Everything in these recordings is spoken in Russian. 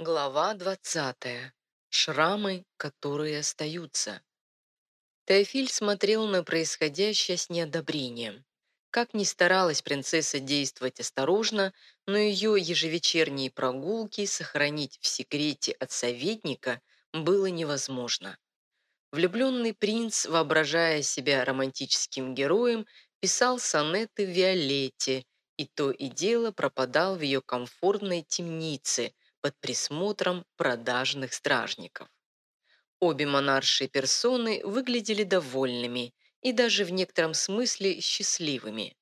Глава 20. Шрамы, которые остаются. Теофиль смотрел на происходящее с неодобрением. Как ни старалась принцесса действовать осторожно, но ее ежевечерние прогулки сохранить в секрете от советника было невозможно. Влюбленный принц, воображая себя романтическим героем, писал сонеты Виолетте, и то и дело пропадал в ее комфортной темнице – под присмотром продажных стражников. Обе монаршие персоны выглядели довольными и даже в некотором смысле счастливыми.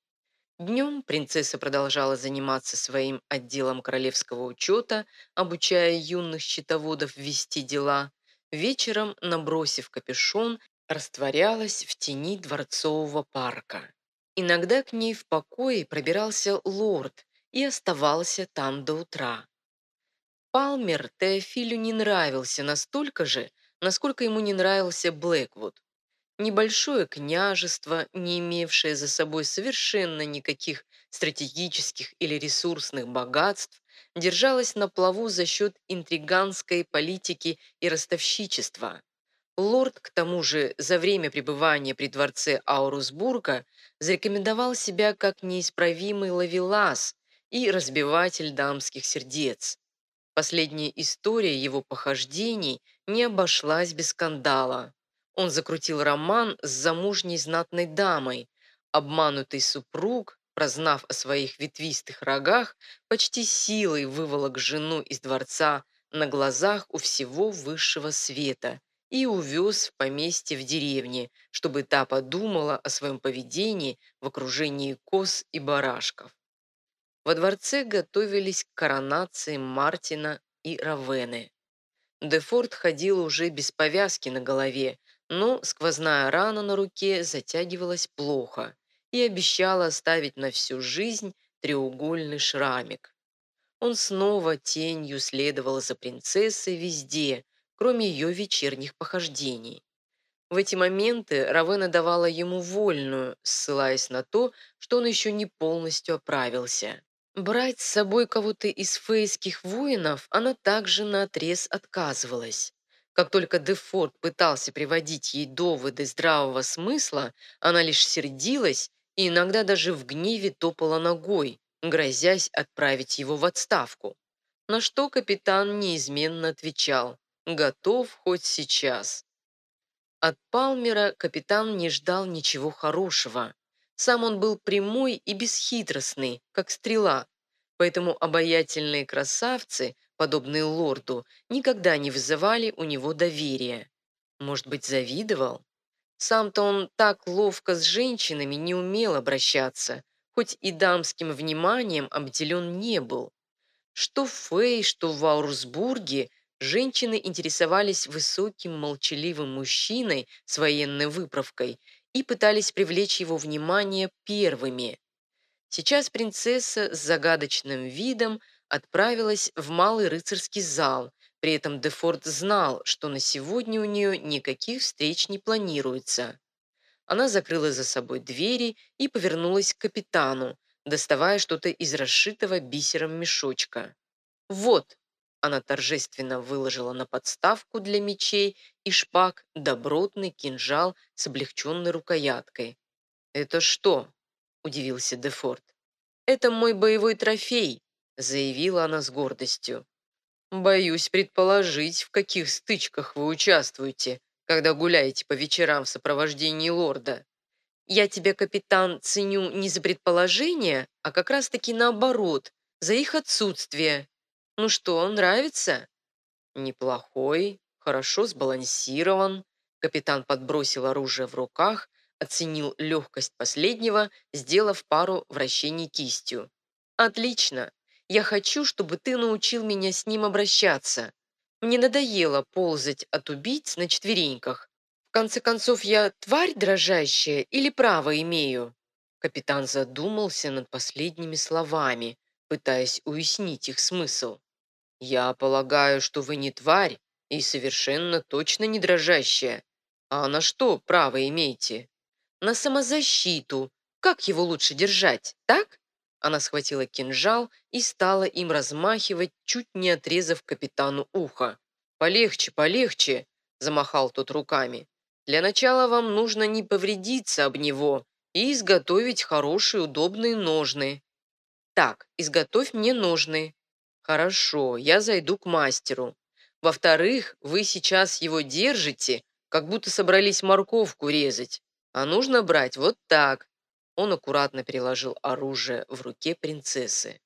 Днем принцесса продолжала заниматься своим отделом королевского учета, обучая юных счетоводов вести дела. Вечером, набросив капюшон, растворялась в тени дворцового парка. Иногда к ней в покое пробирался лорд и оставался там до утра. Палмер Теофилю не нравился настолько же, насколько ему не нравился Блэквуд. Небольшое княжество, не имевшее за собой совершенно никаких стратегических или ресурсных богатств, держалось на плаву за счет интриганской политики и ростовщичества. Лорд, к тому же, за время пребывания при дворце Аурусбурга зарекомендовал себя как неисправимый ловелас и разбиватель дамских сердец. Последняя история его похождений не обошлась без скандала. Он закрутил роман с замужней знатной дамой. Обманутый супруг, прознав о своих ветвистых рогах, почти силой выволок жену из дворца на глазах у всего высшего света и увез в поместье в деревне, чтобы та подумала о своем поведении в окружении коз и барашков. Во дворце готовились к коронации Мартина и Равены. Дефорт ходил уже без повязки на голове, но сквозная рана на руке затягивалась плохо и обещала оставить на всю жизнь треугольный шрамик. Он снова тенью следовал за принцессой везде, кроме ее вечерних похождений. В эти моменты Равена давала ему вольную, ссылаясь на то, что он еще не полностью оправился. Брать с собой кого-то из фейских воинов она также наотрез отказывалась. Как только Дефорт пытался приводить ей доводы здравого смысла, она лишь сердилась и иногда даже в гневе топала ногой, грозясь отправить его в отставку. На что капитан неизменно отвечал «Готов хоть сейчас». От Палмера капитан не ждал ничего хорошего. Сам он был прямой и бесхитростный, как стрела, поэтому обаятельные красавцы, подобные лорду, никогда не вызывали у него доверия. Может быть, завидовал? Сам-то он так ловко с женщинами не умел обращаться, хоть и дамским вниманием обделен не был. Что в Фей, что в Аурсбурге женщины интересовались высоким молчаливым мужчиной с военной выправкой и пытались привлечь его внимание первыми. Сейчас принцесса с загадочным видом отправилась в малый рыцарский зал, при этом Дефорт знал, что на сегодня у нее никаких встреч не планируется. Она закрыла за собой двери и повернулась к капитану, доставая что-то из расшитого бисером мешочка. «Вот!» Она торжественно выложила на подставку для мечей и шпаг добротный кинжал с облегченной рукояткой. «Это что?» – удивился Дефорт. «Это мой боевой трофей», – заявила она с гордостью. «Боюсь предположить, в каких стычках вы участвуете, когда гуляете по вечерам в сопровождении лорда. Я тебя, капитан, ценю не за предположение, а как раз-таки наоборот, за их отсутствие. Ну что, нравится?» «Неплохой, хорошо сбалансирован». Капитан подбросил оружие в руках, оценил легкость последнего, сделав пару вращений кистью. «Отлично. Я хочу, чтобы ты научил меня с ним обращаться. Мне надоело ползать от убийц на четвереньках. В конце концов, я тварь дрожащая или право имею?» Капитан задумался над последними словами, пытаясь уяснить их смысл. «Я полагаю, что вы не тварь и совершенно точно не дрожащая. А на что право имеете?» На самозащиту. Как его лучше держать, так? Она схватила кинжал и стала им размахивать, чуть не отрезав капитану ухо. «Полегче, полегче!» – замахал тот руками. «Для начала вам нужно не повредиться об него и изготовить хорошие удобные ножны». «Так, изготовь мне ножны». «Хорошо, я зайду к мастеру. Во-вторых, вы сейчас его держите, как будто собрались морковку резать. А нужно брать вот так». Он аккуратно переложил оружие в руке принцессы.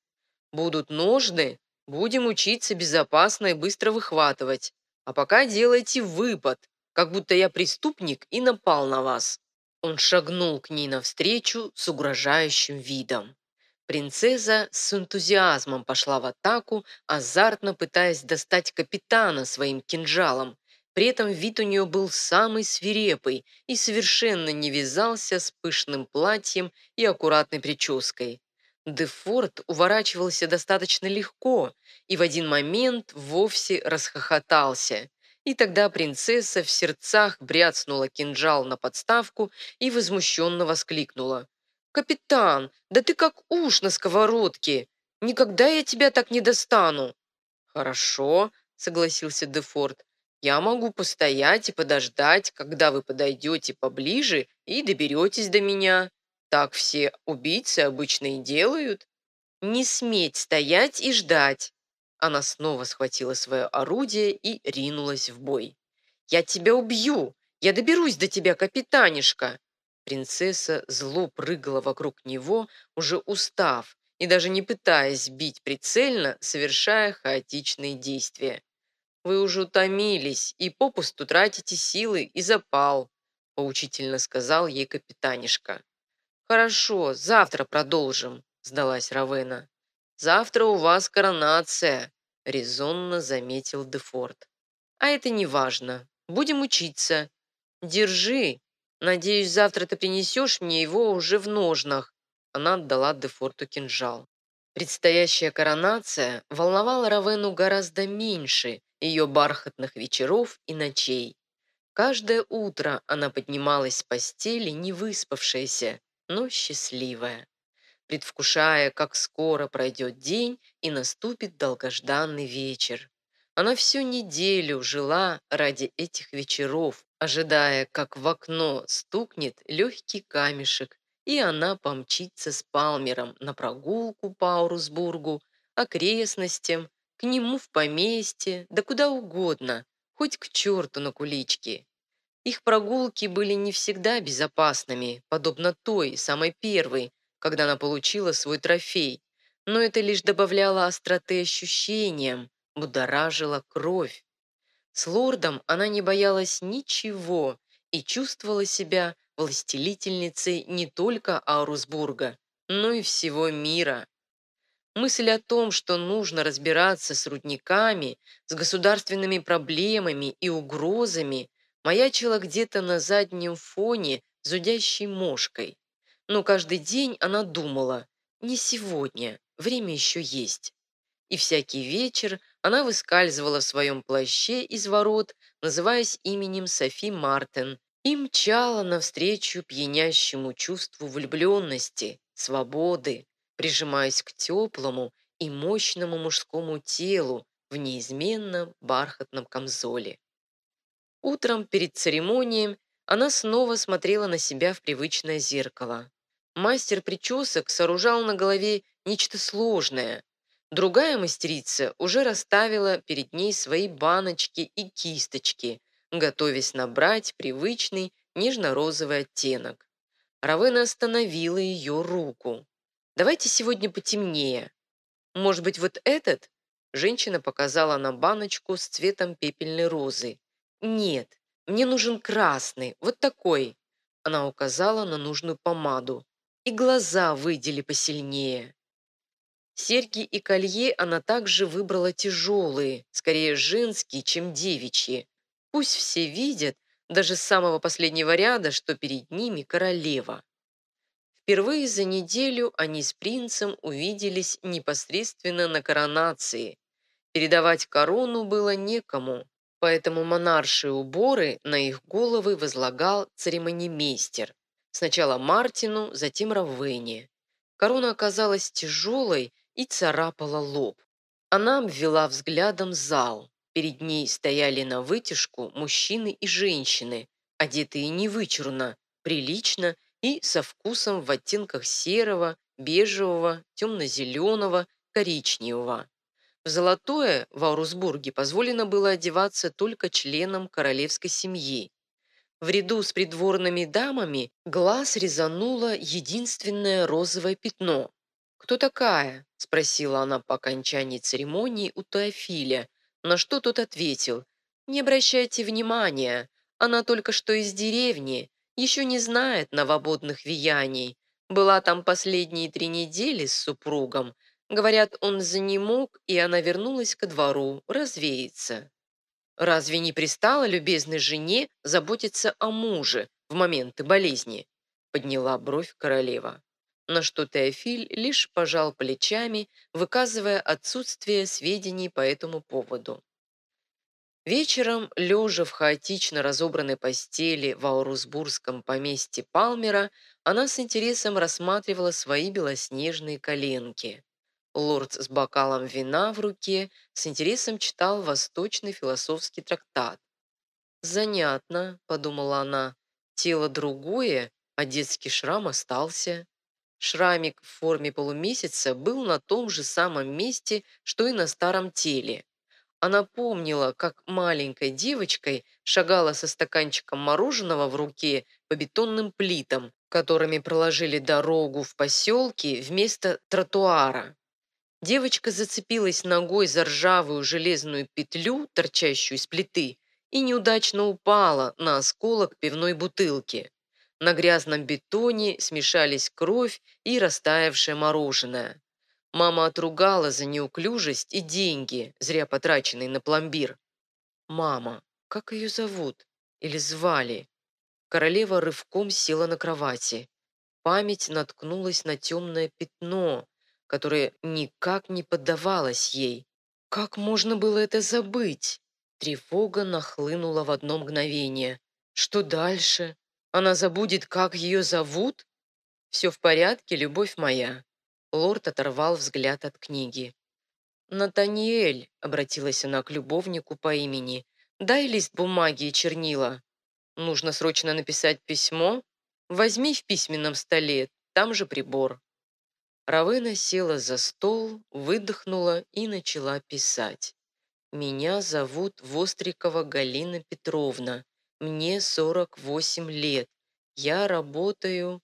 «Будут ножны, будем учиться безопасно и быстро выхватывать. А пока делайте выпад, как будто я преступник и напал на вас». Он шагнул к ней навстречу с угрожающим видом. Принцесса с энтузиазмом пошла в атаку, азартно пытаясь достать капитана своим кинжалом. При этом вид у нее был самый свирепый и совершенно не вязался с пышным платьем и аккуратной прической. Дефорт уворачивался достаточно легко и в один момент вовсе расхохотался. И тогда принцесса в сердцах бряцнула кинжал на подставку и возмущенно воскликнула. «Капитан, да ты как уж на сковородке! Никогда я тебя так не достану!» «Хорошо», — согласился Дефорт. «Я могу постоять и подождать, когда вы подойдете поближе и доберетесь до меня. Так все убийцы обычно и делают». «Не сметь стоять и ждать!» Она снова схватила свое орудие и ринулась в бой. «Я тебя убью! Я доберусь до тебя, капитанишка!» Принцесса зло прыгала вокруг него, уже устав и даже не пытаясь бить прицельно, совершая хаотичные действия. «Вы уже утомились и попусту тратите силы и запал», поучительно сказал ей капитанишка. «Хорошо, завтра продолжим», сдалась Равена. «Завтра у вас коронация», резонно заметил Дефорт. «А это не важно. Будем учиться. Держи, «Надеюсь, завтра ты принесешь мне его уже в ножнах». Она отдала Дефорту кинжал. Предстоящая коронация волновала Равену гораздо меньше ее бархатных вечеров и ночей. Каждое утро она поднималась с постели, не выспавшаяся, но счастливая, предвкушая, как скоро пройдет день и наступит долгожданный вечер. Она всю неделю жила ради этих вечеров, ожидая, как в окно стукнет легкий камешек, и она помчится с Палмером на прогулку по Аурусбургу, окрестностям, к нему в поместье, да куда угодно, хоть к черту на куличке. Их прогулки были не всегда безопасными, подобно той, самой первой, когда она получила свой трофей, но это лишь добавляло остроты ощущениям, будоражила кровь. С лордом она не боялась ничего и чувствовала себя властелительницей не только Аурусбурга, но и всего мира. Мысль о том, что нужно разбираться с рудниками, с государственными проблемами и угрозами, маячила где-то на заднем фоне зудящей мошкой. Но каждый день она думала, не сегодня, время еще есть. И всякий вечер она выскальзывала в своем плаще из ворот, называясь именем Софи Мартин, и мчала навстречу пьянящему чувству влюбленности, свободы, прижимаясь к теплому и мощному мужскому телу в неизменно бархатном камзоле. Утром перед церемонией она снова смотрела на себя в привычное зеркало. Мастер причесок сооружал на голове нечто сложное, Другая мастерица уже расставила перед ней свои баночки и кисточки, готовясь набрать привычный нежно-розовый оттенок. Равена остановила ее руку. «Давайте сегодня потемнее. Может быть, вот этот?» Женщина показала на баночку с цветом пепельной розы. «Нет, мне нужен красный, вот такой». Она указала на нужную помаду. «И глаза выдели посильнее». Серьги и колье она также выбрала тяжелые, скорее женские, чем девичьи. Пусть все видят, даже с самого последнего ряда, что перед ними королева. Впервые за неделю они с принцем увиделись непосредственно на коронации. Передавать корону было некому, поэтому монаршие уборы на их головы возлагал церемонимейстер. Сначала Мартину, затем Равене. Корона оказалась тяжелой и царапала лоб. Она обвела взглядом зал. Перед ней стояли на вытяжку мужчины и женщины, одетые невычурно, прилично и со вкусом в оттенках серого, бежевого, темно-зеленого, коричневого. В золотое в Аурусбурге позволено было одеваться только членам королевской семьи. В ряду с придворными дамами глаз резануло единственное розовое пятно. «Кто такая?» – спросила она по окончании церемонии у Теофиля, на что тот ответил. «Не обращайте внимания, она только что из деревни, еще не знает новободных вияний. Была там последние три недели с супругом, Говорят, он занемог, и она вернулась ко двору развеяться. Разве не пристало любезной жене заботиться о муже в моменты болезни? Подняла бровь королева. На что Теофиль лишь пожал плечами, выказывая отсутствие сведений по этому поводу. Вечером, лежа в хаотично разобранной постели в Аурусбургском поместье Палмера, она с интересом рассматривала свои белоснежные коленки. Лорд с бокалом вина в руке с интересом читал восточный философский трактат. «Занятно», — подумала она, — «тело другое, а детский шрам остался». Шрамик в форме полумесяца был на том же самом месте, что и на старом теле. Она помнила, как маленькой девочкой шагала со стаканчиком мороженого в руке по бетонным плитам, которыми проложили дорогу в поселке вместо тротуара. Девочка зацепилась ногой за ржавую железную петлю, торчащую из плиты, и неудачно упала на осколок пивной бутылки. На грязном бетоне смешались кровь и растаявшее мороженое. Мама отругала за неуклюжесть и деньги, зря потраченные на пломбир. Мама, как ее зовут? Или звали? Королева рывком села на кровати. Память наткнулась на темное пятно, которое никак не поддавалось ей. Как можно было это забыть? Тревога нахлынула в одно мгновение. Что дальше? Она забудет, как ее зовут? Все в порядке, любовь моя. Лорд оторвал взгляд от книги. «Натаниэль», — обратилась она к любовнику по имени, — «дай лист бумаги и чернила. Нужно срочно написать письмо. Возьми в письменном столе, там же прибор». Равена села за стол, выдохнула и начала писать. «Меня зовут Вострикова Галина Петровна. Мне 48 лет. Я работаю...»